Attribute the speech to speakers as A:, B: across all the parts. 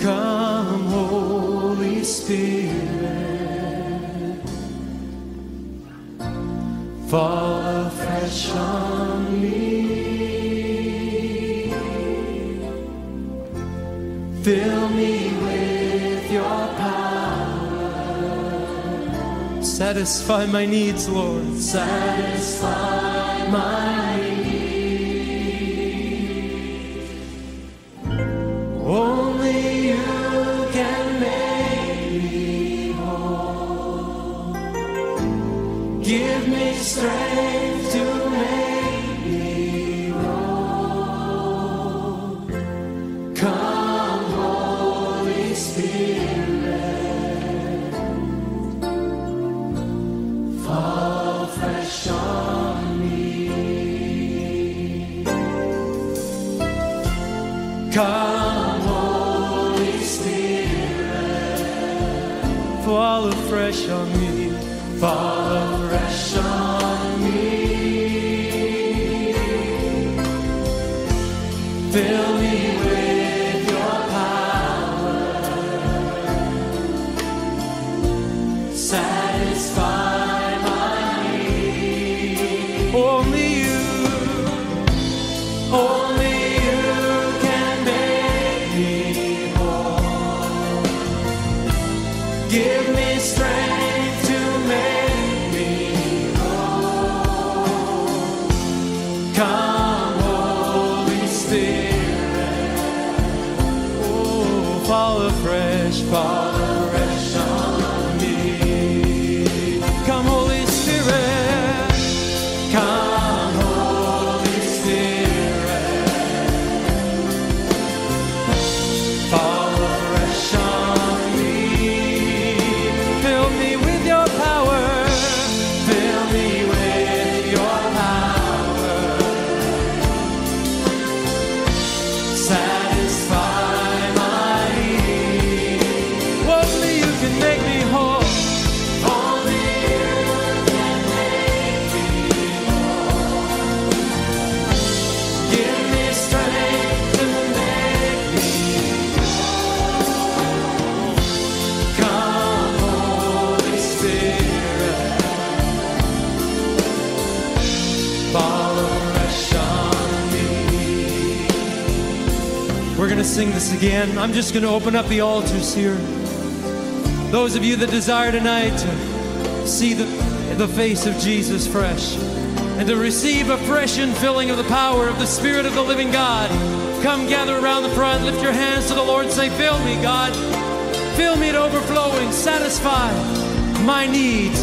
A: Come, Holy Spirit, fall afresh on me. Fill me with your power. Satisfy my needs, Lord. Satisfy my Come, Holy Spirit, fall afresh on me. Fall afresh on me. Fill Give me strength sing this again. I'm just going to open up the altars here. Those of you that desire tonight to see the, the face of Jesus fresh and to receive a fresh infilling of the power of the Spirit of the living God, come gather around the front, lift your hands to the Lord, and say, Fill me, God. Fill me to overflowing, satisfy my needs.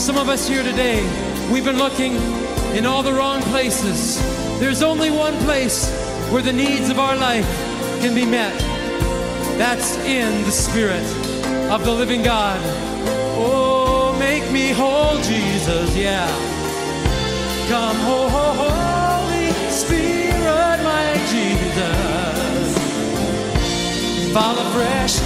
A: Some of us here today, we've been looking in all the wrong places. There's only one place where the needs of our life can be met. That's in the Spirit of the living God. Oh, make me whole, Jesus, yeah. Come, ho, ho, Holy Spirit, my Jesus. Fall afresh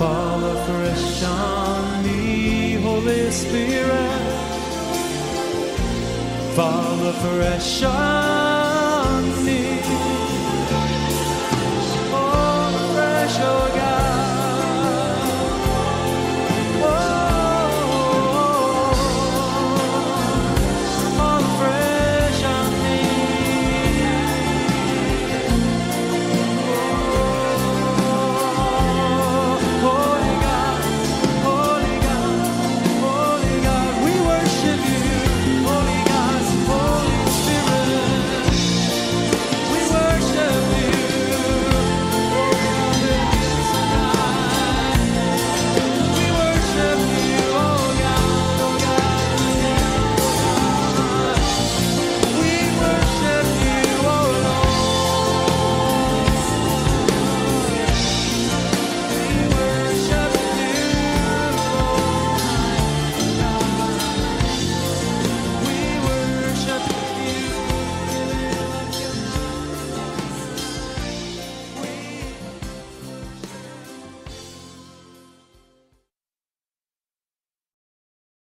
A: Fall afresh on me, Holy Spirit. Fall afresh on me.